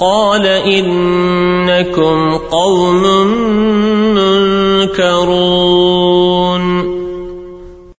قال إنكم قوم منكرون.